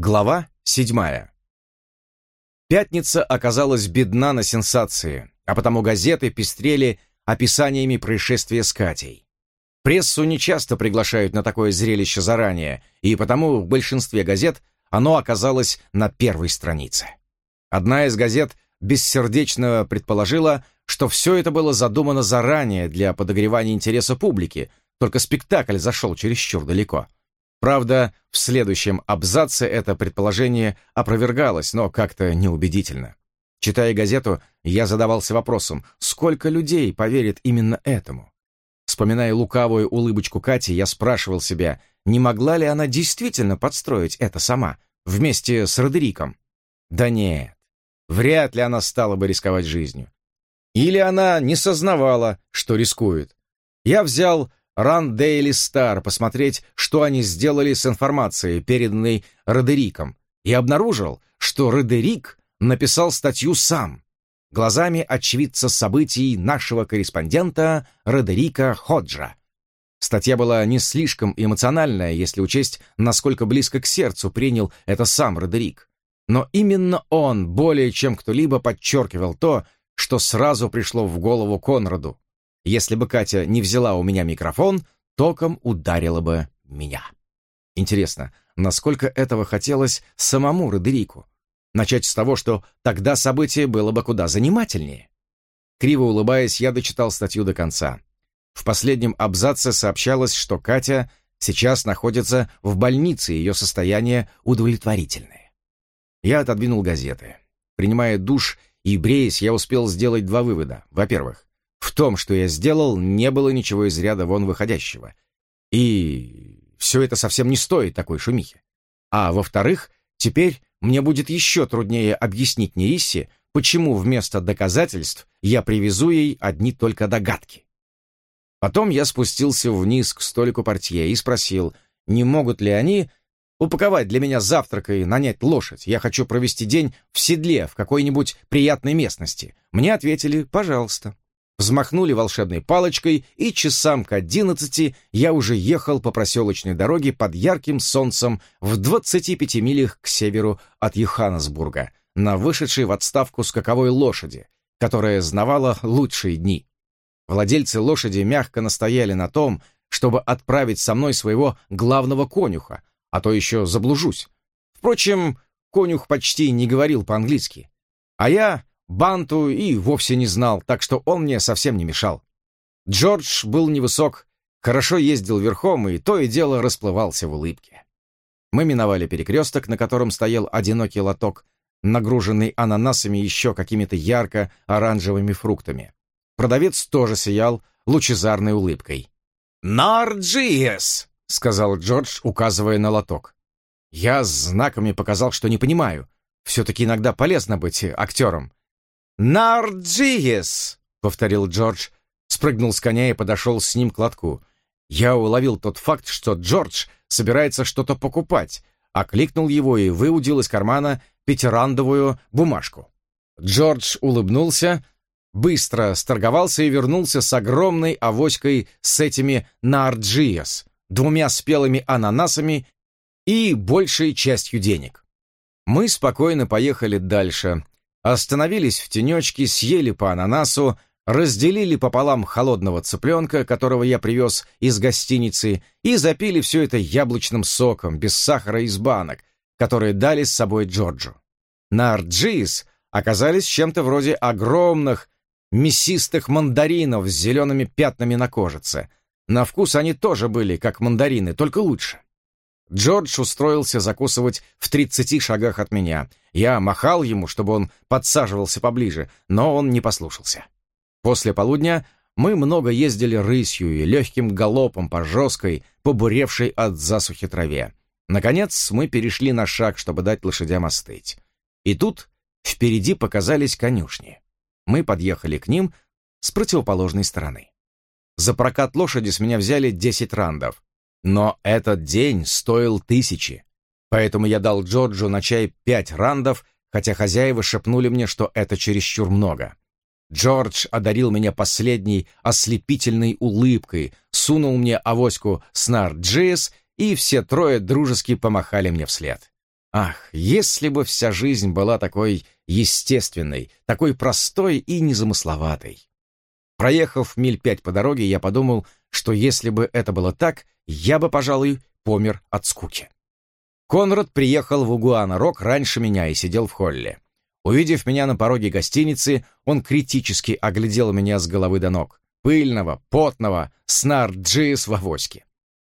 Глава седьмая. Пятница оказалась бедна на сенсации, а потому газеты пестрели описаниями происшествия с Катей. Прессу нечасто приглашают на такое зрелище заранее, и потому в большинстве газет оно оказалось на первой странице. Одна из газет бессердечно предположила, что все это было задумано заранее для подогревания интереса публики, только спектакль зашел чересчур далеко. Правда, в следующем абзаце это предположение опровергалось, но как-то неубедительно. Читая газету, я задавался вопросом, сколько людей поверит именно этому? Вспоминая лукавую улыбочку Кати, я спрашивал себя, не могла ли она действительно подстроить это сама, вместе с Родериком? Да нет, вряд ли она стала бы рисковать жизнью. Или она не сознавала, что рискует. Я взял Run Daily Star посмотреть, что они сделали с информацией, переданной Родериком, и обнаружил, что Родерик написал статью сам, глазами очевидца событий нашего корреспондента Родерика Ходжа. Статья была не слишком эмоциональная, если учесть, насколько близко к сердцу принял это сам Родерик. Но именно он более чем кто-либо подчеркивал то, что сразу пришло в голову Конраду. Если бы Катя не взяла у меня микрофон, током ударила бы меня. Интересно, насколько этого хотелось самому Родерику? Начать с того, что тогда событие было бы куда занимательнее. Криво улыбаясь, я дочитал статью до конца. В последнем абзаце сообщалось, что Катя сейчас находится в больнице, ее состояние удовлетворительное. Я отодвинул газеты. Принимая душ и бреясь, я успел сделать два вывода. Во-первых, в том, что я сделал, не было ничего из ряда вон выходящего. И все это совсем не стоит такой шумихи. А во-вторых, теперь мне будет еще труднее объяснить Нериссе, почему вместо доказательств я привезу ей одни только догадки. Потом я спустился вниз к столику портье и спросил, не могут ли они упаковать для меня завтрак и нанять лошадь. Я хочу провести день в седле в какой-нибудь приятной местности. Мне ответили «пожалуйста» взмахнули волшебной палочкой, и часам к одиннадцати я уже ехал по проселочной дороге под ярким солнцем в 25 милях к северу от Йоханнесбурга на вышедшей в отставку скаковой лошади, которая знавала лучшие дни. Владельцы лошади мягко настояли на том, чтобы отправить со мной своего главного конюха, а то еще заблужусь. Впрочем, конюх почти не говорил по-английски. А я Банту и вовсе не знал, так что он мне совсем не мешал. Джордж был невысок, хорошо ездил верхом и то и дело расплывался в улыбке. Мы миновали перекресток, на котором стоял одинокий лоток, нагруженный ананасами и еще какими-то ярко-оранжевыми фруктами. Продавец тоже сиял лучезарной улыбкой. «Нарджиес!» — сказал Джордж, указывая на лоток. Я знаками показал, что не понимаю. Все-таки иногда полезно быть актером. «Нарджиес!» — повторил Джордж, спрыгнул с коня и подошел с ним к лотку. Я уловил тот факт, что Джордж собирается что-то покупать, окликнул его и выудил из кармана пятирандовую бумажку. Джордж улыбнулся, быстро сторговался и вернулся с огромной авоськой с этими нарджиес, двумя спелыми ананасами и большей частью денег. Мы спокойно поехали дальше, Остановились в тенечке, съели по ананасу, разделили пополам холодного цыпленка, которого я привез из гостиницы, и запили все это яблочным соком, без сахара из банок, которые дали с собой Джорджу. На Арджиис оказались чем-то вроде огромных, мясистых мандаринов с зелеными пятнами на кожице. На вкус они тоже были, как мандарины, только лучше. Джордж устроился закусывать в тридцати шагах от меня. Я махал ему, чтобы он подсаживался поближе, но он не послушался. После полудня мы много ездили рысью и легким галопом по жесткой, побуревшей от засухи траве. Наконец мы перешли на шаг, чтобы дать лошадям остыть. И тут впереди показались конюшни. Мы подъехали к ним с противоположной стороны. За прокат лошади с меня взяли десять рандов. Но этот день стоил тысячи. Поэтому я дал Джорджу на чай пять рандов, хотя хозяева шепнули мне, что это чересчур много. Джордж одарил меня последней ослепительной улыбкой, сунул мне авоську снар Джиэс, и все трое дружески помахали мне вслед. Ах, если бы вся жизнь была такой естественной, такой простой и незамысловатой. Проехав миль пять по дороге, я подумал, что если бы это было так, я бы, пожалуй, помер от скуки. Конрад приехал в Угуана-Рок раньше меня и сидел в холле. Увидев меня на пороге гостиницы, он критически оглядел меня с головы до ног. Пыльного, потного, с нарджиес в авоське.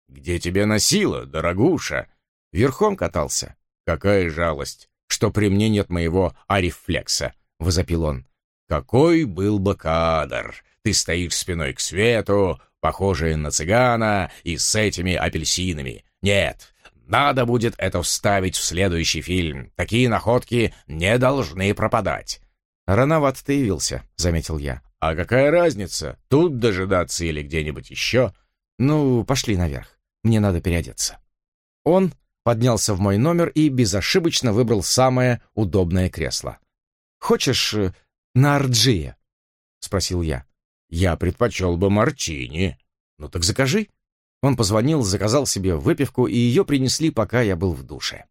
«Где тебя носило, дорогуша?» Верхом катался. «Какая жалость, что при мне нет моего арифлекса», — возопил он. «Какой был бы кадр! Ты стоишь спиной к свету, похожая на цыгана, и с этими апельсинами. Нет, надо будет это вставить в следующий фильм. Такие находки не должны пропадать». «Рановато ты явился», — заметил я. «А какая разница, тут дожидаться или где-нибудь еще?» «Ну, пошли наверх. Мне надо переодеться». Он поднялся в мой номер и безошибочно выбрал самое удобное кресло. «Хочешь э, на Арджие?» — спросил я. «Я предпочел бы мартини». «Ну так закажи». Он позвонил, заказал себе выпивку, и ее принесли, пока я был в душе.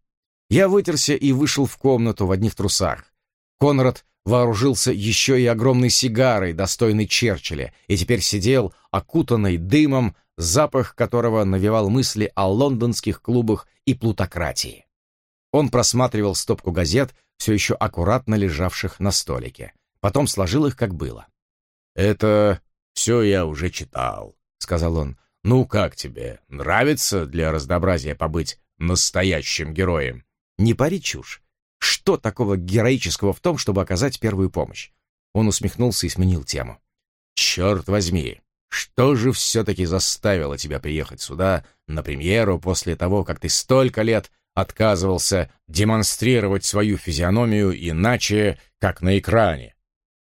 Я вытерся и вышел в комнату в одних трусах. Конрад вооружился еще и огромной сигарой, достойной Черчилля, и теперь сидел, окутанный дымом, запах которого навевал мысли о лондонских клубах и плутократии. Он просматривал стопку газет, все еще аккуратно лежавших на столике. Потом сложил их, как было. «Это все я уже читал», — сказал он. «Ну, как тебе? Нравится для разнообразия побыть настоящим героем?» «Не пари чушь. Что такого героического в том, чтобы оказать первую помощь?» Он усмехнулся и сменил тему. «Черт возьми! Что же все-таки заставило тебя приехать сюда на премьеру после того, как ты столько лет отказывался демонстрировать свою физиономию иначе, как на экране?»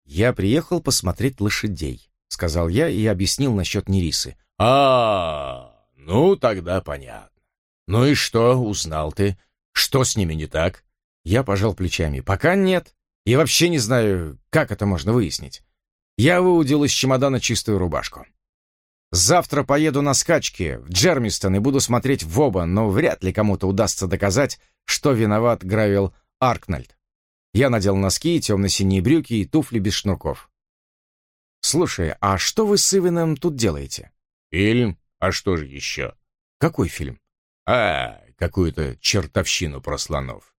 «Я приехал посмотреть лошадей», — сказал я и объяснил насчет Нерисы. «А, ну тогда понятно. Ну и что, узнал ты? Что с ними не так?» Я пожал плечами. «Пока нет. Я вообще не знаю, как это можно выяснить. Я выудил из чемодана чистую рубашку. Завтра поеду на скачки в Джермистон и буду смотреть в оба, но вряд ли кому-то удастся доказать, что виноват Гравил Аркнальд. Я надел носки, темно-синие брюки и туфли без шнурков. «Слушай, а что вы с Ивеном тут делаете?» «Фильм? А что же еще?» «Какой фильм?» «А, какую-то чертовщину про слонов».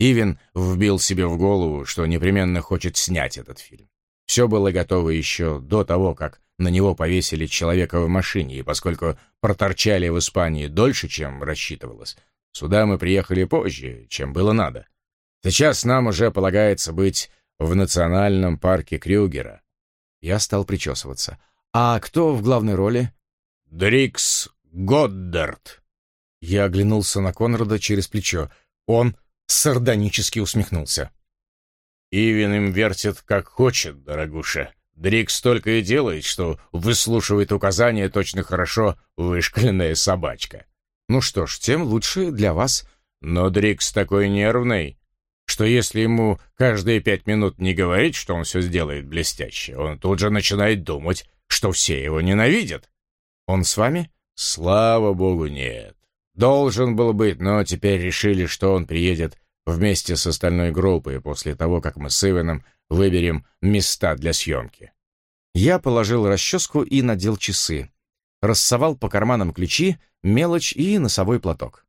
Ивен вбил себе в голову, что непременно хочет снять этот фильм. Все было готово еще до того, как на него повесили человека в машине, и поскольку проторчали в Испании дольше, чем рассчитывалось, сюда мы приехали позже, чем было надо. Сейчас нам уже полагается быть в национальном парке Крюгера. Я стал причесываться. А кто в главной роли? Дрикс Годдард. Я оглянулся на Конрада через плечо. Он сардонически усмехнулся. Ивин им вертит как хочет, дорогуша. Дрикс только и делает, что выслушивает указания точно хорошо вышкаленная собачка. Ну что ж, тем лучше для вас. Но Дрикс такой нервный, что если ему каждые пять минут не говорить, что он все сделает блестяще, он тут же начинает думать, что все его ненавидят. Он с вами? Слава богу, нет. Должен был быть, но теперь решили, что он приедет вместе с остальной группой после того, как мы с Иваном выберем места для съемки. Я положил расческу и надел часы. Рассовал по карманам ключи, мелочь и носовой платок.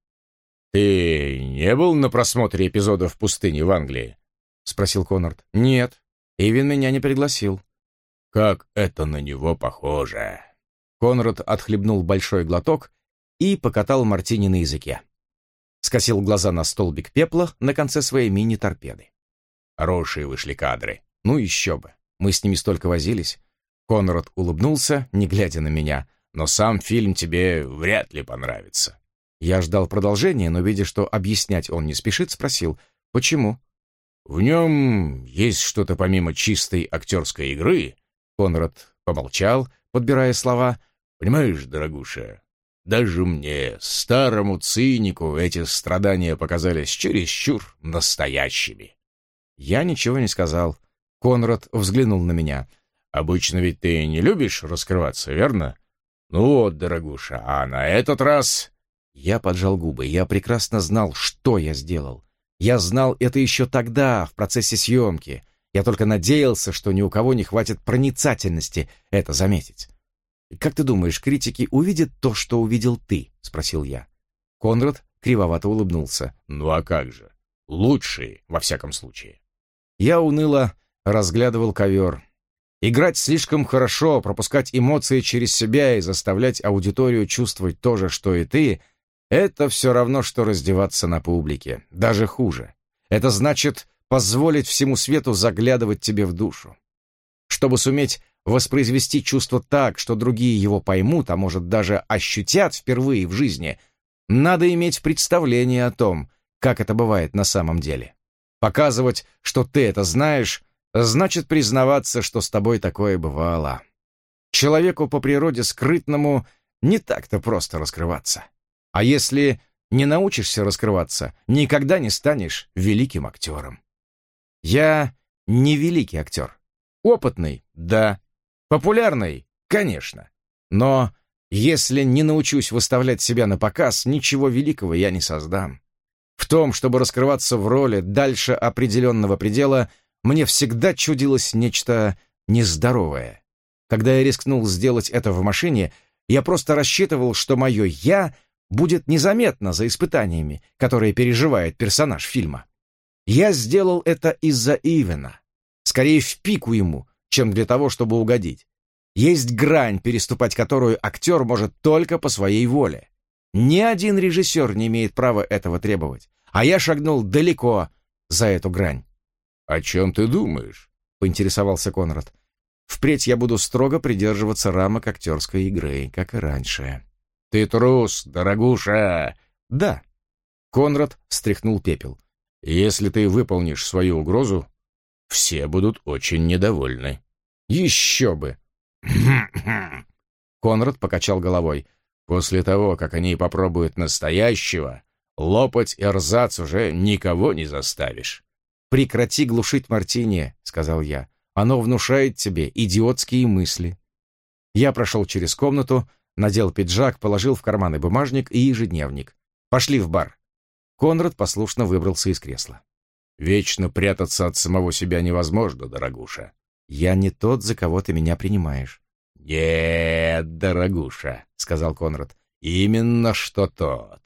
«Ты не был на просмотре эпизода в пустыне в Англии?» — спросил Коннорд. «Нет, Ивин меня не пригласил». «Как это на него похоже!» Конрад отхлебнул большой глоток и покатал мартини на языке. Скосил глаза на столбик пепла на конце своей мини-торпеды. Хорошие вышли кадры. Ну еще бы. Мы с ними столько возились. Конрад улыбнулся, не глядя на меня. Но сам фильм тебе вряд ли понравится. Я ждал продолжения, но, видя, что объяснять он не спешит, спросил, почему? В нем есть что-то помимо чистой актерской игры. Конрад помолчал, подбирая слова. Понимаешь, дорогуша, даже мне, старому цинику, эти страдания показались чересчур настоящими. Я ничего не сказал. Конрад взглянул на меня. «Обычно ведь ты не любишь раскрываться, верно? Ну вот, дорогуша, а на этот раз Я поджал губы. Я прекрасно знал, что я сделал. Я знал это еще тогда, в процессе съемки. Я только надеялся, что ни у кого не хватит проницательности это заметить. «Как ты думаешь, критики увидят то, что увидел ты?» — спросил я. Конрад кривовато улыбнулся. «Ну а как же? Лучшие, во всяком случае». Я уныло разглядывал ковер. Играть слишком хорошо, пропускать эмоции через себя и заставлять аудиторию чувствовать то же, что и ты — это все равно, что раздеваться на публике. Даже хуже. Это значит позволить всему свету заглядывать тебе в душу. Чтобы суметь воспроизвести чувство так, что другие его поймут, а может даже ощутят впервые в жизни, надо иметь представление о том, как это бывает на самом деле. Показывать, что ты это знаешь, значит признаваться, что с тобой такое бывало. Человеку по природе скрытному не так-то просто раскрываться. А если не научишься раскрываться, никогда не станешь великим актером. Я не великий актер. Опытный, да. Популярный, конечно. Но если не научусь выставлять себя на показ, ничего великого я не создам. В том, чтобы раскрываться в роли дальше определенного предела, мне всегда чудилось нечто нездоровое. Когда я рискнул сделать это в машине, я просто рассчитывал, что мое «я» будет незаметно за испытаниями, которые переживает персонаж фильма. Я сделал это из-за Ивена, скорее в пику ему, чем для того, чтобы угодить. Есть грань, переступать которую актер может только по своей воле. Ни один режиссер не имеет права этого требовать, а я шагнул далеко за эту грань. «О чем ты думаешь?» — поинтересовался Конрад. «Впредь я буду строго придерживаться рамок актерской игры, как и раньше». «Ты трус, дорогуша!» «Да». Конрад стряхнул пепел. «Если ты выполнишь свою угрозу, все будут очень недовольны». «Еще бы!» Конрад покачал головой. «После того, как они попробуют настоящего, лопать эрзац уже никого не заставишь». «Прекрати глушить мартини», — сказал я. «Оно внушает тебе идиотские мысли». Я прошел через комнату, надел пиджак, положил в карманы бумажник и ежедневник. «Пошли в бар». Конрад послушно выбрался из кресла. «Вечно прятаться от самого себя невозможно, дорогуша». «Я не тот, за кого ты меня принимаешь». «Нет, дорогуша», — сказал Конрад, — «именно что тот».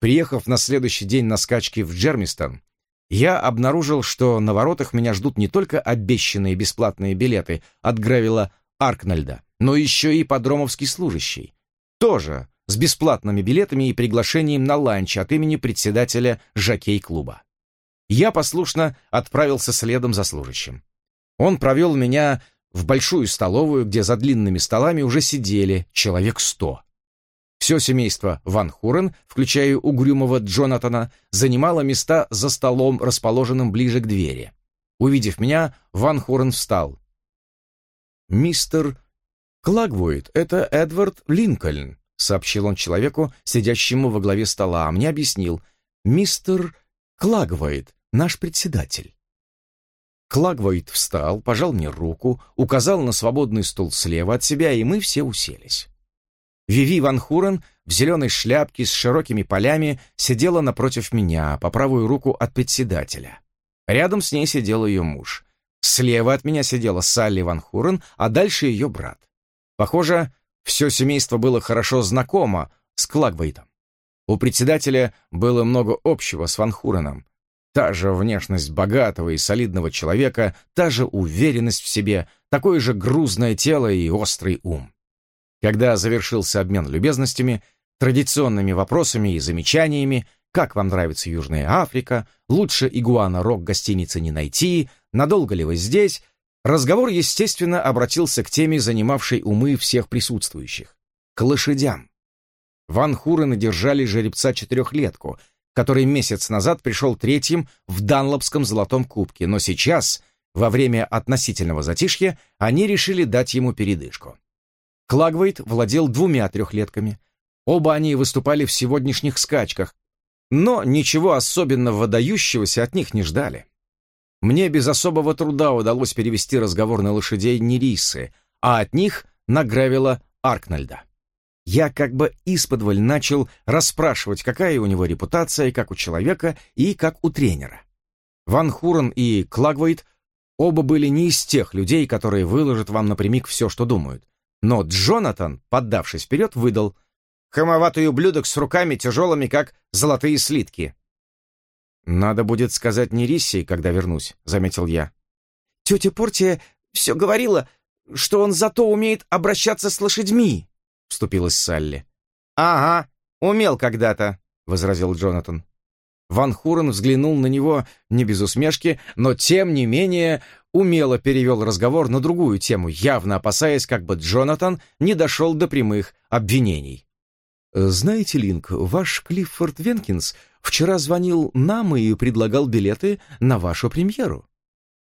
Приехав на следующий день на скачки в Джермистон, я обнаружил, что на воротах меня ждут не только обещанные бесплатные билеты от Гревила Аркнальда, но еще и подромовский служащий. Тоже с бесплатными билетами и приглашением на ланч от имени председателя жокей-клуба. Я послушно отправился следом за служащим. Он провел меня в большую столовую, где за длинными столами уже сидели человек сто. Все семейство Ван Хурен, включая угрюмого Джонатана, занимало места за столом, расположенным ближе к двери. Увидев меня, Ван Хурен встал. «Мистер Клагвуит, это Эдвард Линкольн», — сообщил он человеку, сидящему во главе стола, а мне объяснил. «Мистер Клагвуит, наш председатель». Клагвойт встал, пожал мне руку, указал на свободный стул слева от себя, и мы все уселись. Виви Ван Хурен в зеленой шляпке с широкими полями сидела напротив меня, по правую руку от председателя. Рядом с ней сидел ее муж. Слева от меня сидела Салли Ван Хурен, а дальше ее брат. Похоже, все семейство было хорошо знакомо с Клагвейтом. У председателя было много общего с Ван Хуреном. Та же внешность богатого и солидного человека, та же уверенность в себе, такое же грузное тело и острый ум. Когда завершился обмен любезностями, традиционными вопросами и замечаниями, как вам нравится Южная Африка, лучше игуана рок гостиницы не найти, надолго ли вы здесь, разговор, естественно, обратился к теме, занимавшей умы всех присутствующих — к лошадям. Ван Хурена держали жеребца-четырехлетку, который месяц назад пришел третьим в Данлопском золотом кубке, но сейчас, во время относительного затишья, они решили дать ему передышку. Клагвейт владел двумя трехлетками. Оба они выступали в сегодняшних скачках, но ничего особенно выдающегося от них не ждали. Мне без особого труда удалось перевести разговор на лошадей Нерисы, а от них на Гревела Аркнальда. я как бы исподволь начал расспрашивать, какая у него репутация, как у человека и как у тренера. Ван Хурен и Клагвейт оба были не из тех людей, которые выложат вам напрямик все, что думают. Но Джонатан, поддавшись вперед, выдал «Хамоватый ублюдок с руками тяжелыми, как золотые слитки». «Надо будет сказать Нериссии, когда вернусь», — заметил я. «Тетя Портия все говорила, что он зато умеет обращаться с лошадьми», — вступилась Салли. «Ага, умел когда-то», — возразил Джонатан. Ван Хурен взглянул на него не без усмешки, но тем не менее умело перевел разговор на другую тему, явно опасаясь, как бы Джонатан не дошел до прямых обвинений. «Знаете, Линк, ваш Клиффорд Венкинс вчера звонил нам и предлагал билеты на вашу премьеру».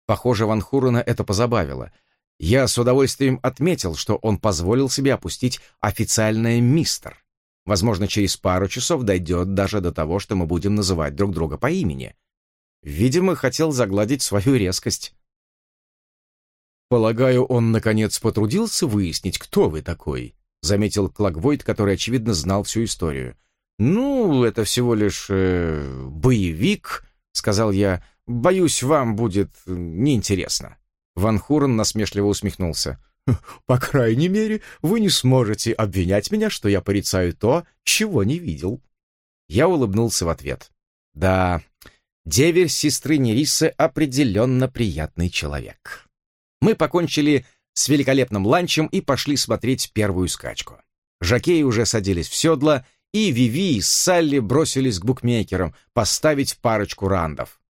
Похоже, Ван Хурена это позабавило. Я с удовольствием отметил, что он позволил себе опустить официальное «мистер». Возможно, через пару часов дойдет даже до того, что мы будем называть друг друга по имени. Видимо, хотел загладить свою резкость. «Полагаю, он, наконец, потрудился выяснить, кто вы такой?» — заметил Клагвойд, который, очевидно, знал всю историю. «Ну, это всего лишь э, боевик», — сказал я. «Боюсь, вам будет неинтересно». Ван Хурен насмешливо усмехнулся. По крайней мере, вы не сможете обвинять меня, что я порицаю то, чего не видел. Я улыбнулся в ответ. Да, деверь сестры Нерисы определенно приятный человек. Мы покончили с великолепным ланчем и пошли смотреть первую скачку. Жакеи уже садились в седла, и Виви и Салли бросились к букмекерам поставить парочку рандов.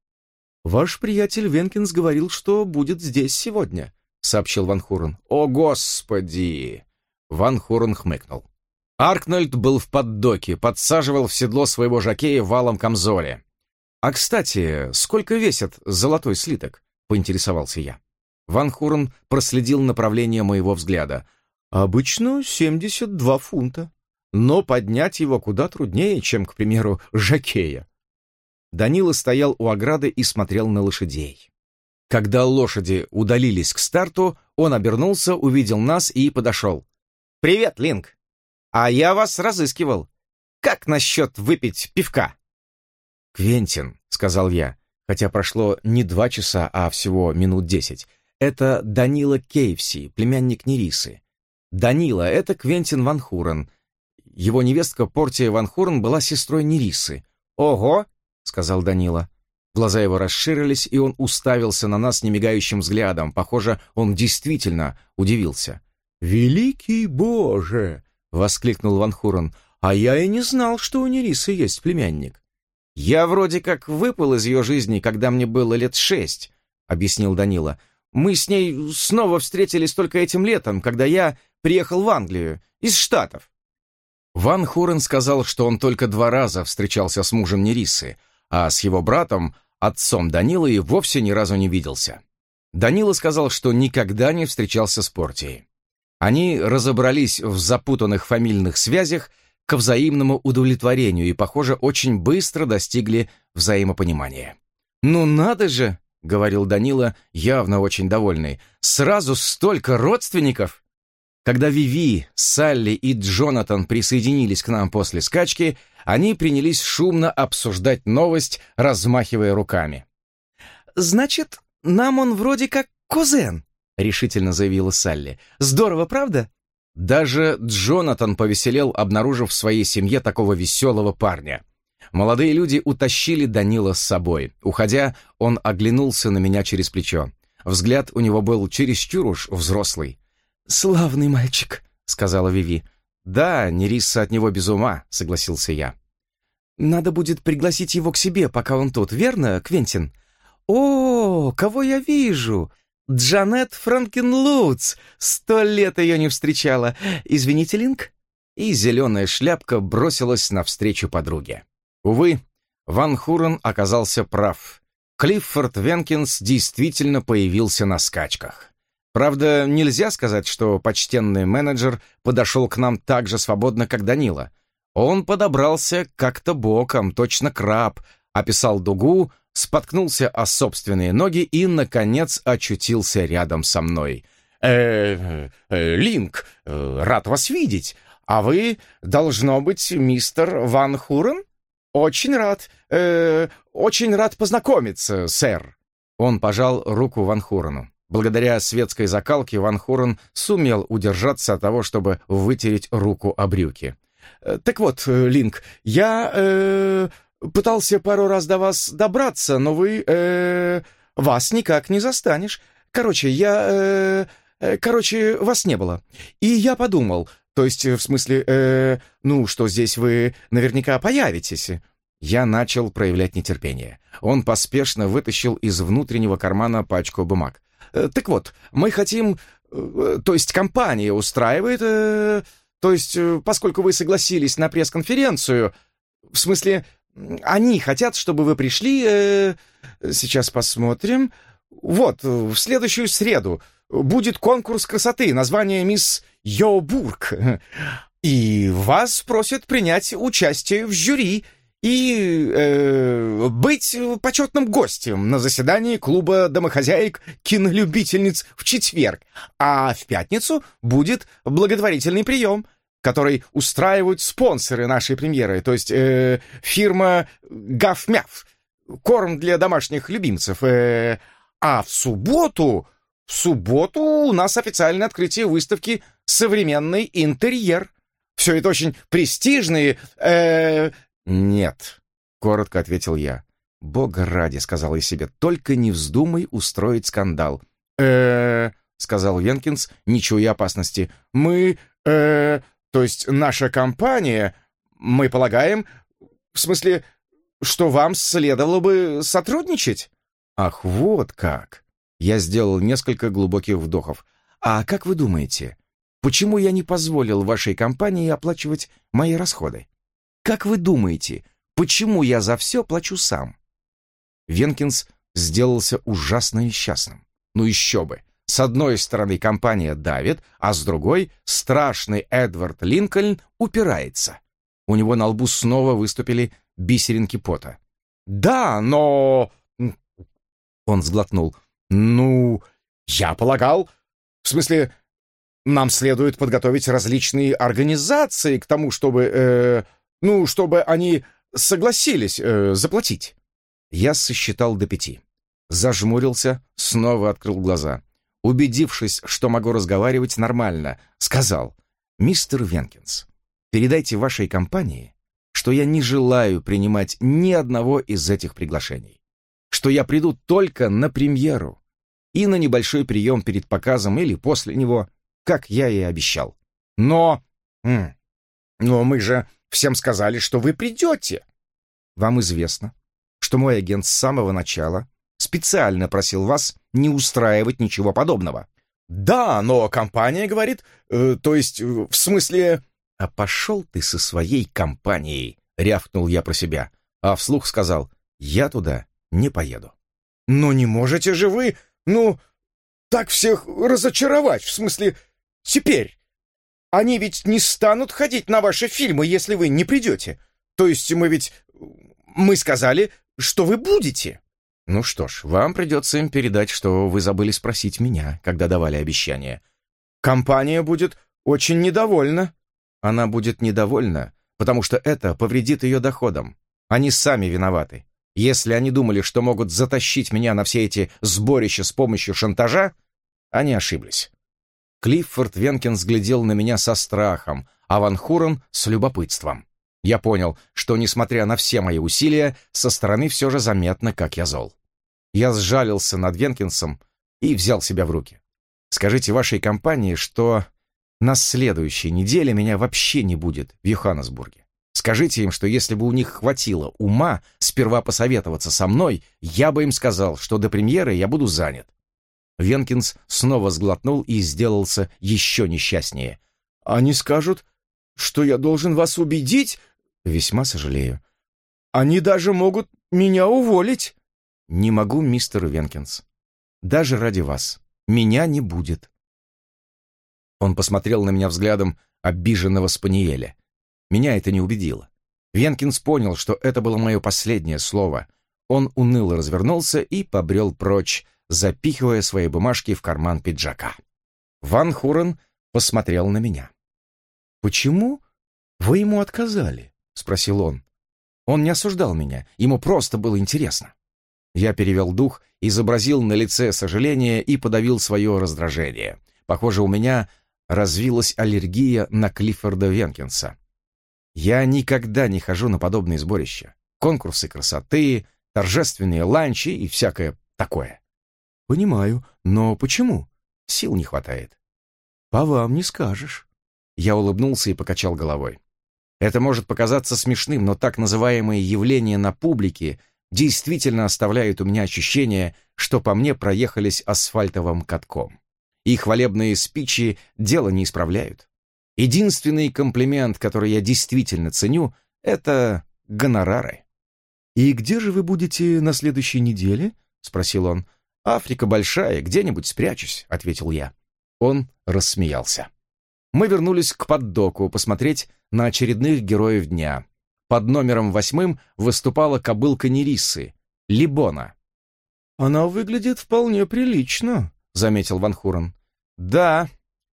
«Ваш приятель Венкинс говорил, что будет здесь сегодня», сообщил Ван Хурен. «О, Господи!» Ван Хурен хмыкнул. Аркнольд был в поддоке, подсаживал в седло своего жакея валом камзоле. «А, кстати, сколько весит золотой слиток?» — поинтересовался я. Ван Хурен проследил направление моего взгляда. «Обычно 72 фунта, но поднять его куда труднее, чем, к примеру, жакея». Данила стоял у ограды и смотрел на лошадей. Когда лошади удалились к старту, он обернулся, увидел нас и подошел. «Привет, Линк! А я вас разыскивал. Как насчет выпить пивка?» «Квентин», — сказал я, хотя прошло не два часа, а всего минут десять. «Это Данила Кейвси, племянник Нерисы. Данила — это Квентин Ван Хурен. Его невестка Портия Ван Хурен была сестрой Нерисы». «Ого!» — сказал Данила. Глаза его расширились, и он уставился на нас немигающим взглядом. Похоже, он действительно удивился. «Великий Боже!» — воскликнул Ван Хурен. «А я и не знал, что у Нерисы есть племянник». «Я вроде как выпал из ее жизни, когда мне было лет шесть», — объяснил Данила. «Мы с ней снова встретились только этим летом, когда я приехал в Англию, из Штатов». Ван Хурен сказал, что он только два раза встречался с мужем Нерисы, а с его братом отцом Данила и вовсе ни разу не виделся. Данила сказал, что никогда не встречался с Портией. Они разобрались в запутанных фамильных связях к взаимному удовлетворению и, похоже, очень быстро достигли взаимопонимания. «Ну надо же!» — говорил Данила, явно очень довольный. «Сразу столько родственников!» Когда Виви, Салли и Джонатан присоединились к нам после скачки, они принялись шумно обсуждать новость, размахивая руками. «Значит, нам он вроде как кузен», — решительно заявила Салли. «Здорово, правда?» Даже Джонатан повеселел, обнаружив в своей семье такого веселого парня. Молодые люди утащили Данила с собой. Уходя, он оглянулся на меня через плечо. Взгляд у него был чересчур уж взрослый. «Славный мальчик», — сказала Виви. «Да, Нериса от него без ума», — согласился я. «Надо будет пригласить его к себе, пока он тут, верно, Квентин?» «О, кого я вижу? Джанет Франкенлуц! Сто лет ее не встречала. Извините, Линк?» И зеленая шляпка бросилась навстречу подруге. Увы, Ван Хурен оказался прав. Клиффорд Венкинс действительно появился на скачках. Правда, нельзя сказать, что почтенный менеджер подошел к нам так же свободно, как Данила. Он подобрался как-то боком, точно краб, описал дугу, споткнулся о собственные ноги и, наконец, очутился рядом со мной. «Э, э, Линк, э, рад вас видеть. А вы, должно быть, мистер Ван Хурен? Очень рад, э, очень рад познакомиться, сэр». Он пожал руку Ван Хурену. Благодаря светской закалке Ван Хурен сумел удержаться от того, чтобы вытереть руку о брюки. «Э, «Так вот, э, Линк, я э, пытался пару раз до вас добраться, но вы... Э, вас никак не застанешь. Короче, я... Э, э, короче, вас не было. И я подумал, то есть, в смысле, э, ну, что здесь вы наверняка появитесь». Я начал проявлять нетерпение. Он поспешно вытащил из внутреннего кармана пачку бумаг. Э, так вот, мы хотим... Э, то есть компания устраивает... Э, то есть, поскольку вы согласились на пресс-конференцию... В смысле, они хотят, чтобы вы пришли... Сейчас посмотрим. Вот, в следующую среду будет конкурс красоты, название мисс Йобург. И вас просят принять участие в жюри и э, быть почетным гостем на заседании клуба домохозяек кинолюбительниц в четверг, а в пятницу будет благотворительный прием, который устраивают спонсоры нашей премьеры, то есть э, фирма Гафмяв, корм для домашних любимцев. Э, а в субботу, в субботу у нас официальное открытие выставки «Современный интерьер». Все это очень престижные, э, «Нет», — коротко ответил я. «Бога ради», — сказал я себе, — «только не вздумай устроить скандал». э сказал Венкинс, не чуя опасности. «Мы, э то есть наша компания, мы полагаем, в смысле, что вам следовало бы сотрудничать?» «Ах, вот как!» Я сделал несколько глубоких вдохов. «А как вы думаете, почему я не позволил вашей компании оплачивать мои расходы?» Как вы думаете, почему я за все плачу сам?» Венкинс сделался ужасно несчастным. Ну еще бы. С одной стороны компания давит, а с другой страшный Эдвард Линкольн упирается. У него на лбу снова выступили бисеринки пота. «Да, но...» Он сглотнул. «Ну, я полагал... В смысле, нам следует подготовить различные организации к тому, чтобы... Э, ну, чтобы они согласились э, заплатить. Я сосчитал до пяти. Зажмурился, снова открыл глаза. Убедившись, что могу разговаривать нормально, сказал, «Мистер Венкинс, передайте вашей компании, что я не желаю принимать ни одного из этих приглашений, что я приду только на премьеру и на небольшой прием перед показом или после него, как я и обещал. Но... Но мы же Всем сказали, что вы придете. Вам известно, что мой агент с самого начала специально просил вас не устраивать ничего подобного. Да, но компания говорит, э, то есть, э, в смысле... А пошел ты со своей компанией, рявкнул я про себя, а вслух сказал, я туда не поеду. Но не можете же вы, ну, так всех разочаровать, в смысле, теперь. Они ведь не станут ходить на ваши фильмы, если вы не придете. То есть мы ведь... Мы сказали, что вы будете. Ну что ж, вам придется им передать, что вы забыли спросить меня, когда давали обещание. Компания будет очень недовольна. Она будет недовольна, потому что это повредит ее доходам. Они сами виноваты. Если они думали, что могут затащить меня на все эти сборища с помощью шантажа, они ошиблись. Клиффорд Венкинс глядел на меня со страхом, а Ван Хурен — с любопытством. Я понял, что, несмотря на все мои усилия, со стороны все же заметно, как я зол. Я сжалился над Венкинсом и взял себя в руки. «Скажите вашей компании, что на следующей неделе меня вообще не будет в Йоханнесбурге. Скажите им, что если бы у них хватило ума сперва посоветоваться со мной, я бы им сказал, что до премьеры я буду занят. Венкинс снова сглотнул и сделался еще несчастнее. «Они скажут, что я должен вас убедить?» «Весьма сожалею. Они даже могут меня уволить». «Не могу, мистер Венкинс. Даже ради вас. Меня не будет». Он посмотрел на меня взглядом обиженного спаниеля. Меня это не убедило. Венкинс понял, что это было мое последнее слово. Он уныло развернулся и побрел прочь, запихивая свои бумажки в карман пиджака. Ван Хурен посмотрел на меня. «Почему вы ему отказали?» — спросил он. Он не осуждал меня, ему просто было интересно. Я перевел дух, изобразил на лице сожаление и подавил свое раздражение. Похоже, у меня развилась аллергия на Клиффорда Венкинса. Я никогда не хожу на подобные сборища. Конкурсы красоты, торжественные ланчи и всякое такое. Понимаю, но почему? Сил не хватает. По вам не скажешь. Я улыбнулся и покачал головой. Это может показаться смешным, но так называемые явления на публике действительно оставляют у меня ощущение, что по мне проехались асфальтовым катком. И хвалебные спичи дело не исправляют. Единственный комплимент, который я действительно ценю, это гонорары. «И где же вы будете на следующей неделе?» — спросил он. «Африка большая, где-нибудь спрячусь», — ответил я. Он рассмеялся. Мы вернулись к поддоку посмотреть на очередных героев дня. Под номером восьмым выступала кобылка Нерисы, Либона. «Она выглядит вполне прилично», — заметил Ван Хурен. «Да,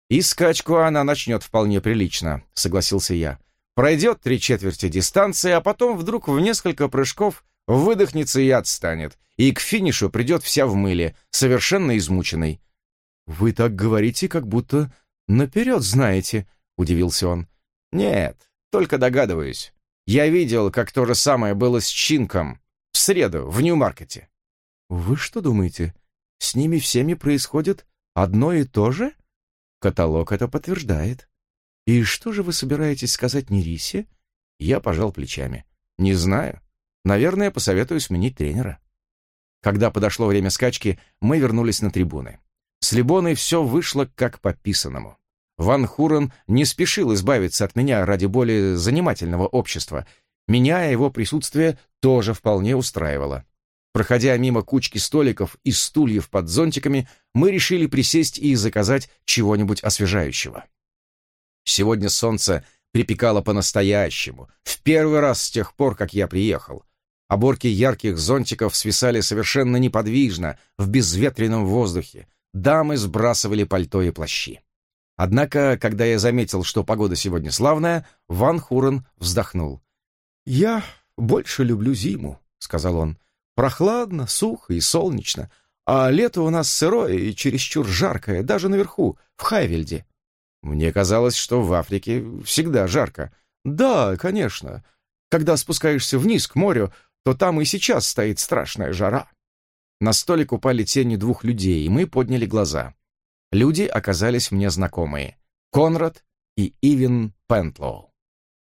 и скачку она начнет вполне прилично», — согласился я. «Пройдет три четверти дистанции, а потом вдруг в несколько прыжков выдохнется и отстанет, и к финишу придет вся в мыле, совершенно измученной». «Вы так говорите, как будто наперед знаете», — удивился он. «Нет, только догадываюсь. Я видел, как то же самое было с Чинком в среду в Нью-Маркете». «Вы что думаете, с ними всеми происходит одно и то же?» Каталог это подтверждает. И что же вы собираетесь сказать Нерисе? Я пожал плечами. Не знаю. Наверное, посоветую сменить тренера. Когда подошло время скачки, мы вернулись на трибуны. С Либоной все вышло как по писанному. Ван Хурен не спешил избавиться от меня ради более занимательного общества. Меня его присутствие тоже вполне устраивало. Проходя мимо кучки столиков и стульев под зонтиками, мы решили присесть и заказать чего-нибудь освежающего. Сегодня солнце припекало по-настоящему, в первый раз с тех пор, как я приехал. Оборки ярких зонтиков свисали совершенно неподвижно в безветренном воздухе. Дамы сбрасывали пальто и плащи. Однако, когда я заметил, что погода сегодня славная, Ван Хурен вздохнул. «Я больше люблю зиму», — сказал он. Прохладно, сухо и солнечно, а лето у нас сырое и чересчур жаркое, даже наверху, в Хайвельде. Мне казалось, что в Африке всегда жарко. Да, конечно. Когда спускаешься вниз к морю, то там и сейчас стоит страшная жара. На столик упали тени двух людей, и мы подняли глаза. Люди оказались мне знакомые. Конрад и Ивен Пентлоу.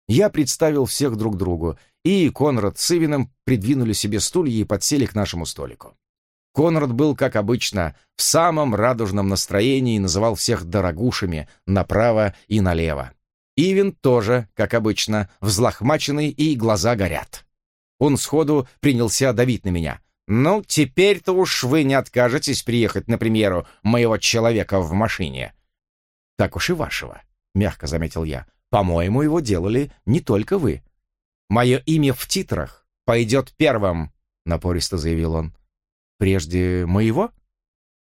Я представил всех друг другу, и Конрад с Ивином придвинули себе стулья и подсели к нашему столику. Конрад был, как обычно, в самом радужном настроении и называл всех дорогушами направо и налево. Ивин тоже, как обычно, взлохмаченный и глаза горят. Он сходу принялся давить на меня. «Ну, теперь-то уж вы не откажетесь приехать, на премьеру моего человека в машине». «Так уж и вашего», — мягко заметил я. «По-моему, его делали не только вы. «Мое имя в титрах пойдет первым», — напористо заявил он. «Прежде моего?»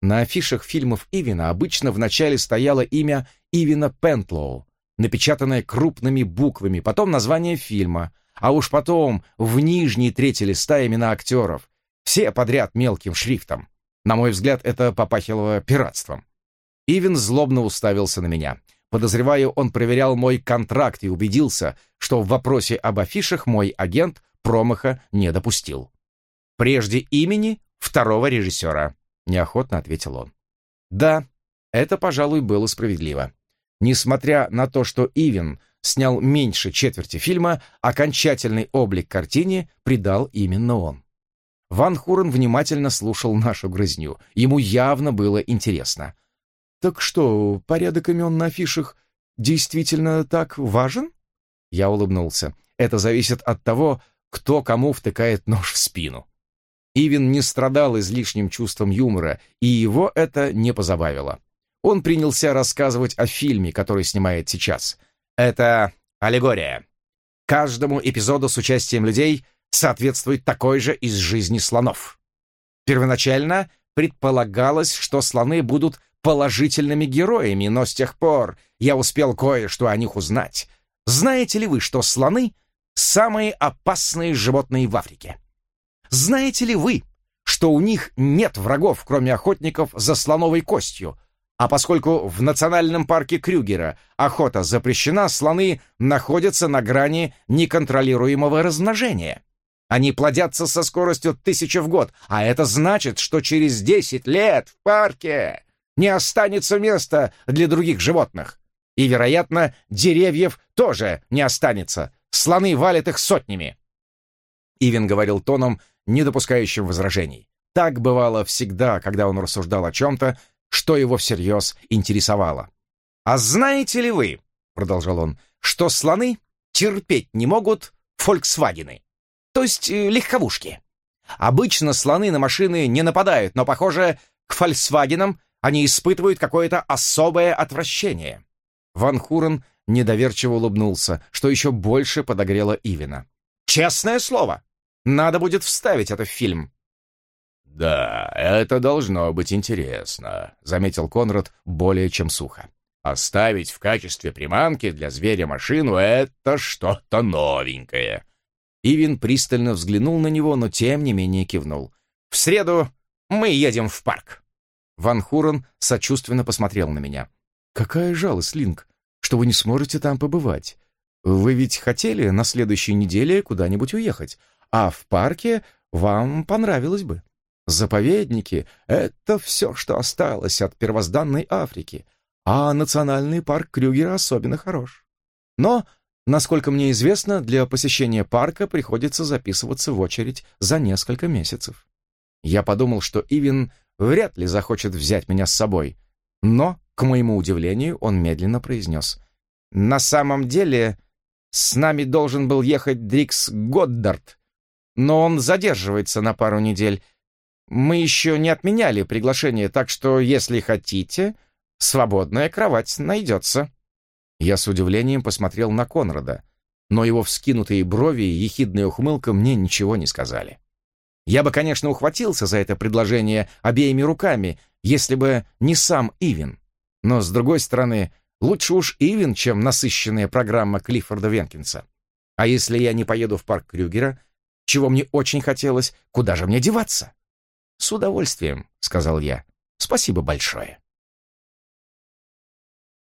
На афишах фильмов Ивина обычно вначале стояло имя Ивина Пентлоу, напечатанное крупными буквами, потом название фильма, а уж потом в нижней трети листа имена актеров, все подряд мелким шрифтом. На мой взгляд, это попахивало пиратством. Ивин злобно уставился на меня. Подозреваю, он проверял мой контракт и убедился, что в вопросе об афишах мой агент промаха не допустил. «Прежде имени второго режиссера», — неохотно ответил он. «Да, это, пожалуй, было справедливо. Несмотря на то, что Ивен снял меньше четверти фильма, окончательный облик картине придал именно он. Ван Хурен внимательно слушал нашу грызню. Ему явно было интересно — «Так что, порядок имен на афишах действительно так важен?» Я улыбнулся. «Это зависит от того, кто кому втыкает нож в спину». Ивин не страдал излишним чувством юмора, и его это не позабавило. Он принялся рассказывать о фильме, который снимает сейчас. Это аллегория. Каждому эпизоду с участием людей соответствует такой же из жизни слонов. Первоначально предполагалось, что слоны будут положительными героями, но с тех пор я успел кое-что о них узнать. Знаете ли вы, что слоны — самые опасные животные в Африке? Знаете ли вы, что у них нет врагов, кроме охотников за слоновой костью, а поскольку в национальном парке Крюгера охота запрещена, слоны находятся на грани неконтролируемого размножения. Они плодятся со скоростью тысячи в год, а это значит, что через 10 лет в парке не останется места для других животных. И, вероятно, деревьев тоже не останется. Слоны валят их сотнями. Ивен говорил тоном, не допускающим возражений. Так бывало всегда, когда он рассуждал о чем-то, что его всерьез интересовало. «А знаете ли вы, — продолжал он, — что слоны терпеть не могут фольксвагены?» то есть э, легковушки. Обычно слоны на машины не нападают, но, похоже, к «Фольксвагенам» они испытывают какое-то особое отвращение. Ван Хурен недоверчиво улыбнулся, что еще больше подогрело Ивина. «Честное слово! Надо будет вставить это в фильм». «Да, это должно быть интересно», — заметил Конрад более чем сухо. «Оставить в качестве приманки для зверя машину — это что-то новенькое. Ивин пристально взглянул на него, но тем не менее кивнул. «В среду мы едем в парк». Ван Хурен сочувственно посмотрел на меня. «Какая жалость, Линк, что вы не сможете там побывать. Вы ведь хотели на следующей неделе куда-нибудь уехать, а в парке вам понравилось бы. Заповедники — это все, что осталось от первозданной Африки, а национальный парк Крюгера особенно хорош. Но Насколько мне известно, для посещения парка приходится записываться в очередь за несколько месяцев. Я подумал, что Ивин вряд ли захочет взять меня с собой, но, к моему удивлению, он медленно произнес. «На самом деле, с нами должен был ехать Дрикс Годдард, но он задерживается на пару недель. Мы еще не отменяли приглашение, так что, если хотите, свободная кровать найдется». Я с удивлением посмотрел на Конрада, но его вскинутые брови и ехидная ухмылка мне ничего не сказали. Я бы, конечно, ухватился за это предложение обеими руками, если бы не сам Ивин. Но, с другой стороны, лучше уж Ивин, чем насыщенная программа Клиффорда Венкинса. А если я не поеду в парк Крюгера, чего мне очень хотелось, куда же мне деваться? «С удовольствием», — сказал я. «Спасибо большое».